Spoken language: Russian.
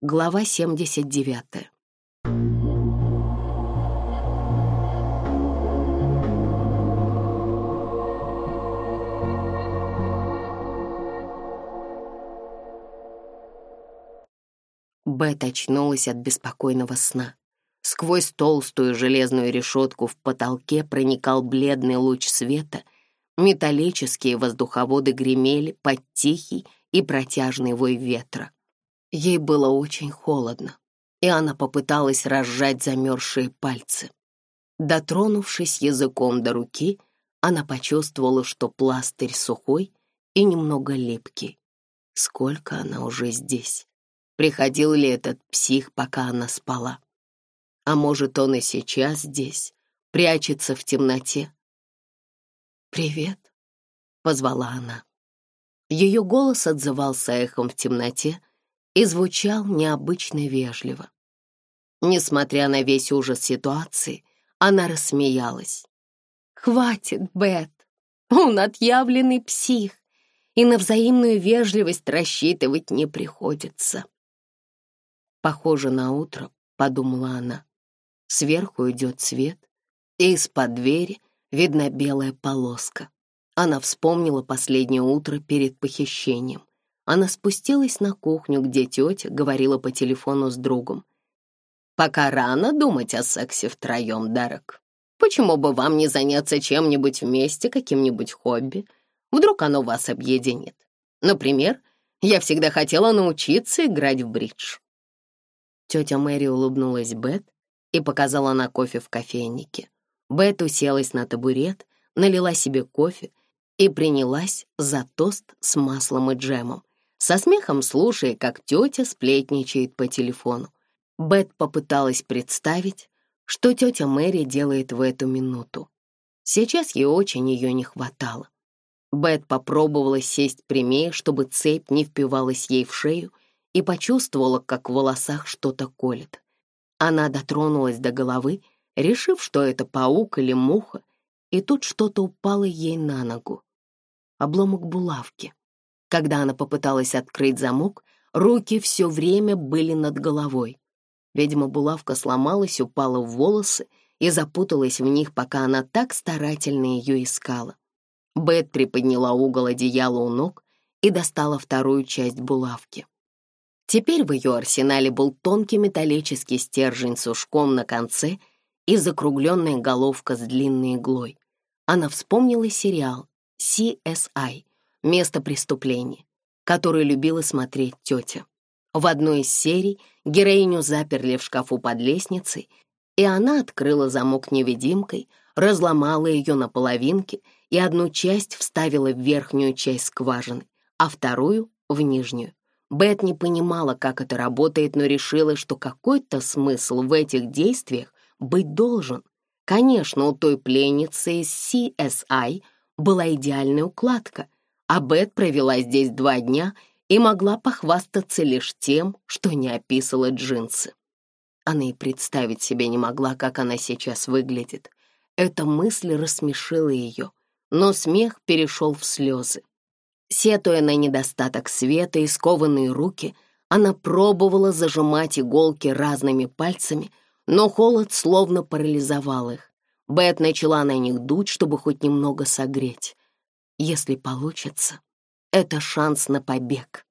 Глава 79. Бет очнулась от беспокойного сна. Сквозь толстую железную решетку в потолке проникал бледный луч света. Металлические воздуховоды гремели под тихий и протяжный вой ветра. Ей было очень холодно, и она попыталась разжать замерзшие пальцы. Дотронувшись языком до руки, она почувствовала, что пластырь сухой и немного липкий. Сколько она уже здесь? Приходил ли этот псих, пока она спала? А может, он и сейчас здесь, прячется в темноте? «Привет», — позвала она. Ее голос отзывался эхом в темноте, и звучал необычно вежливо. Несмотря на весь ужас ситуации, она рассмеялась. «Хватит, Бет, он отъявленный псих, и на взаимную вежливость рассчитывать не приходится». «Похоже на утро», — подумала она. Сверху идет свет, и из-под двери видна белая полоска. Она вспомнила последнее утро перед похищением она спустилась на кухню, где тетя говорила по телефону с другом. «Пока рано думать о сексе втроем, Дарек. Почему бы вам не заняться чем-нибудь вместе, каким-нибудь хобби? Вдруг оно вас объединит? Например, я всегда хотела научиться играть в бридж». Тетя Мэри улыбнулась Бет и показала на кофе в кофейнике. Бет уселась на табурет, налила себе кофе и принялась за тост с маслом и джемом со смехом слушая, как тетя сплетничает по телефону. Бет попыталась представить, что тетя Мэри делает в эту минуту. Сейчас ей очень ее не хватало. Бет попробовала сесть прямее, чтобы цепь не впивалась ей в шею, и почувствовала, как в волосах что-то колет. Она дотронулась до головы, решив, что это паук или муха, и тут что-то упало ей на ногу. Обломок булавки. Когда она попыталась открыть замок, руки все время были над головой. Видимо, булавка сломалась, упала в волосы и запуталась в них, пока она так старательно ее искала. Бет приподняла угол одеяла у ног и достала вторую часть булавки. Теперь в ее арсенале был тонкий металлический стержень с ушком на конце и закругленная головка с длинной иглой. Она вспомнила сериал CSI место преступления, которую любила смотреть тетя. В одной из серий героиню заперли в шкафу под лестницей, и она открыла замок невидимкой, разломала ее на половинки и одну часть вставила в верхнюю часть скважины, а вторую — в нижнюю. Бет не понимала, как это работает, но решила, что какой-то смысл в этих действиях быть должен. Конечно, у той пленницы из CSI была идеальная укладка — а Бет провела здесь два дня и могла похвастаться лишь тем, что не описала джинсы. Она и представить себе не могла, как она сейчас выглядит. Эта мысль рассмешила ее, но смех перешел в слезы. Сетуя на недостаток света и скованные руки, она пробовала зажимать иголки разными пальцами, но холод словно парализовал их. Бет начала на них дуть, чтобы хоть немного согреть если получится. Это шанс на побег.